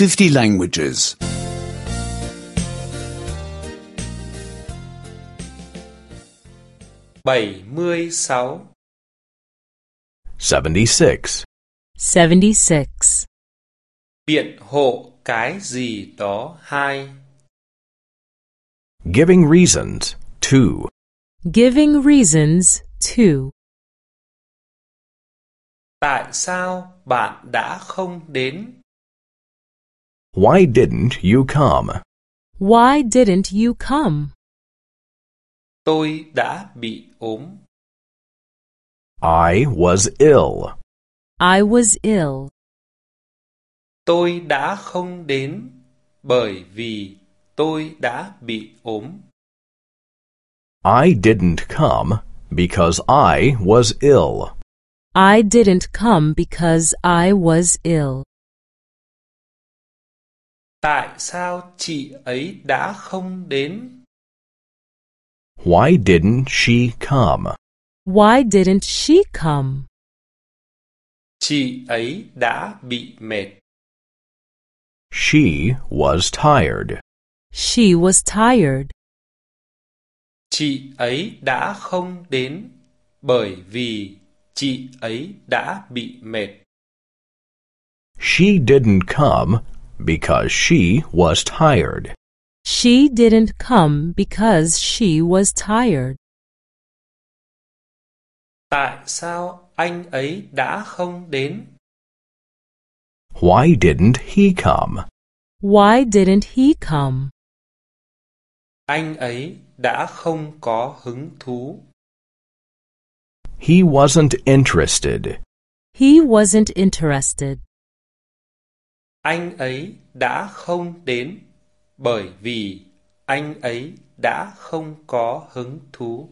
50 languages. 76 76. 76. biện hộ cái gì đó hai Giving reasons. 2. Giving reasons 2. tại sao bạn đã không đến Why didn't you come? Why didn't you come? tôi đã bị ốm I was ill. I was ill. tôi đã không đến bởi vì tôi đã bị ốm I didn't come because I was ill. I didn't come because I was ill. Tại sao chị ấy đã không đến Why didn't she come? Why didn't she come? chị ấy đã bị mệt She was tired. She was tired. chị ấy đã không đến bởi vì chị ấy đã bị mệt She didn't come because she was tired. She didn't come because she was tired. tại sao anh ấy đã không đến Why didn't he come? Why didn't he come? anh ấy đã không có hứng thú He wasn't interested. He wasn't interested. Anh ấy đã không đến bởi vì anh ấy đã không có hứng thú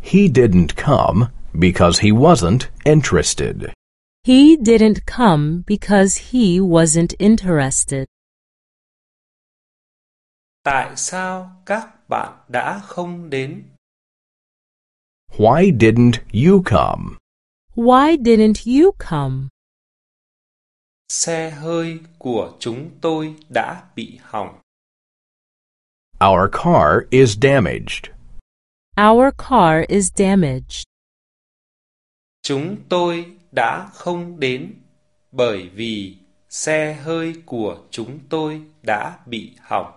He didn't come because he wasn't interested. He didn't come because he wasn't interested. tại sao các bạn đã không đến Why didn't you come? Why didn't you come? Xe hơi của chúng tôi đã bị hỏng Our car is damaged. Our car is damaged. chúng tôi đã không đến bởi vì xe hơi của chúng tôi đã bị hỏng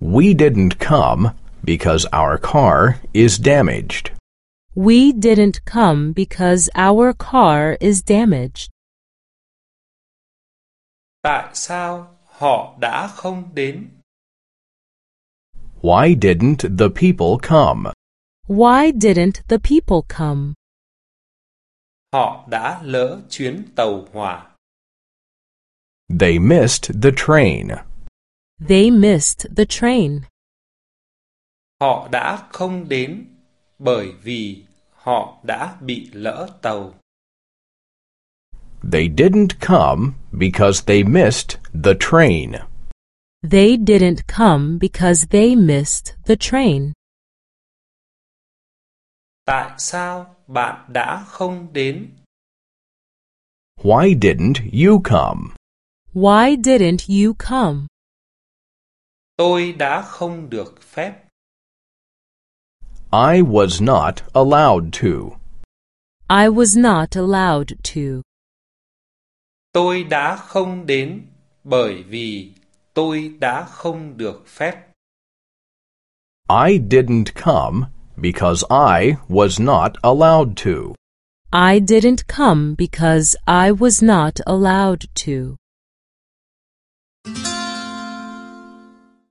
We didn't come because our car is damaged. We didn't come because our car is damaged. Tại sao họ đã không đến Why didn't the people come? Why didn't the people come? họ đã lỡ chuyến tàu hỏa They missed the train. They missed the train. họ đã không đến bởi vì họ đã bị lỡ tàu They didn't come because they missed the train. They didn't come because they missed the train. tại sao bạn đã không đến Why didn't you come? Why didn't you come? tôi đã không được phép I was not allowed to. I was not allowed to. Tôi đã không đến bởi vì tôi đã không được phép I didn't come because I was not allowed to. I didn't come because I was not allowed to.